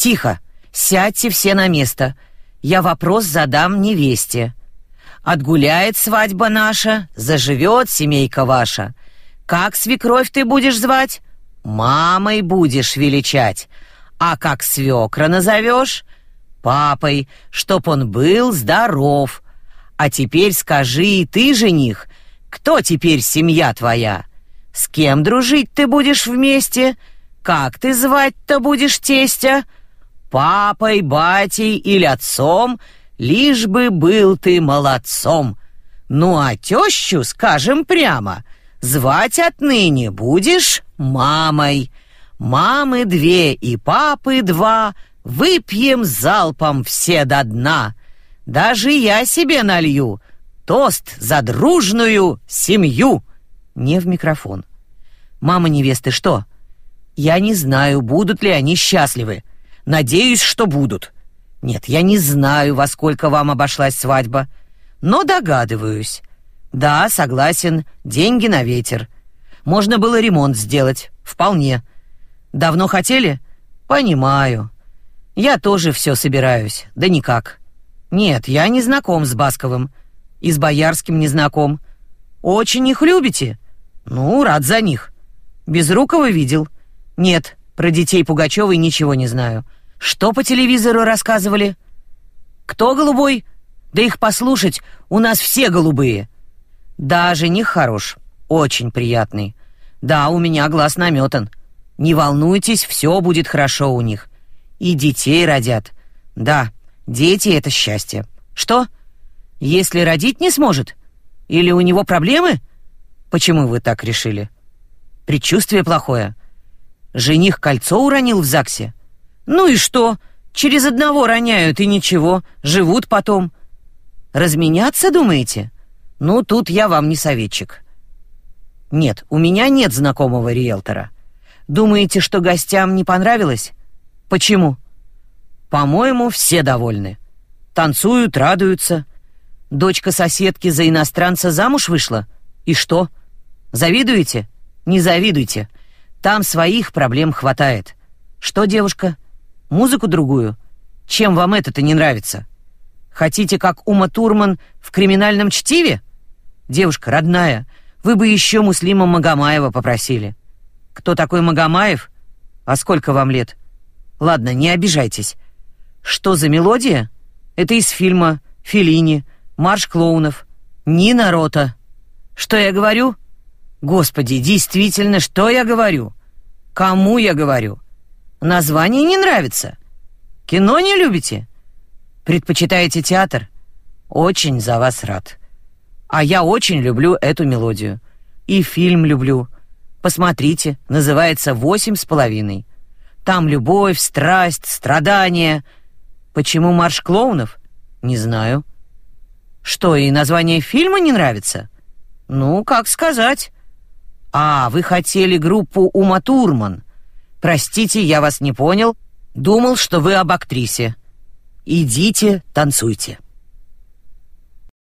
Тихо, сядьте все на место. Я вопрос задам невесте. Отгуляет свадьба наша, заживет семейка ваша. Как свекровь ты будешь звать? Мамой будешь величать. А как свекра назовешь? Папой, чтоб он был здоров. А теперь скажи и ты, жених, кто теперь семья твоя? С кем дружить ты будешь вместе? Как ты звать-то будешь тестя? Папой, батей или отцом, лишь бы был ты молодцом. Ну а тещу, скажем прямо, звать отныне будешь мамой. Мамы две и папы два, выпьем залпом все до дна. Даже я себе налью тост за дружную семью. Не в микрофон. Мама невесты что? Я не знаю, будут ли они счастливы. Надеюсь, что будут. Нет, я не знаю, во сколько вам обошлась свадьба, но догадываюсь. Да, согласен, деньги на ветер. Можно было ремонт сделать, вполне. Давно хотели? Понимаю. Я тоже все собираюсь, да никак. Нет, я не знаком с Басковым. И с Боярским не знаком. Очень их любите? Ну, рад за них. Безрукова видел? Нет, про детей Пугачевой ничего не знаю. Что по телевизору рассказывали? Кто голубой? Да их послушать, у нас все голубые. Да, жених хорош, очень приятный. Да, у меня глаз наметан. Не волнуйтесь, все будет хорошо у них. И детей родят. Да, дети — это счастье. Что? Если родить не сможет? Или у него проблемы? Почему вы так решили? Предчувствие плохое. Жених кольцо уронил в ЗАГСе. Ну и что? Через одного роняют и ничего, живут потом. Разменяться, думаете? Ну, тут я вам не советчик. Нет, у меня нет знакомого риэлтора. Думаете, что гостям не понравилось? Почему? По-моему, все довольны. Танцуют, радуются. Дочка соседки за иностранца замуж вышла? И что? Завидуете? Не завидуйте. Там своих проблем хватает. Что, девушка? Музыку другую? Чем вам это-то не нравится? Хотите, как Ума Турман в криминальном чтиве? Девушка, родная, вы бы еще Муслима Магомаева попросили. Кто такой Магомаев? А сколько вам лет? Ладно, не обижайтесь. Что за мелодия? Это из фильма «Феллини», «Марш клоунов», «Нина Рота». Что я говорю? Господи, действительно, что я говорю? Кому я говорю? Название не нравится. Кино не любите? Предпочитаете театр? Очень за вас рад. А я очень люблю эту мелодию. И фильм люблю. Посмотрите, называется «Восемь с половиной». Там любовь, страсть, страдания. Почему марш клоунов? Не знаю. Что, и название фильма не нравится? Ну, как сказать. А, вы хотели группу Ума Турман. Простите, я вас не понял. Думал, что вы об актрисе. Идите, танцуйте.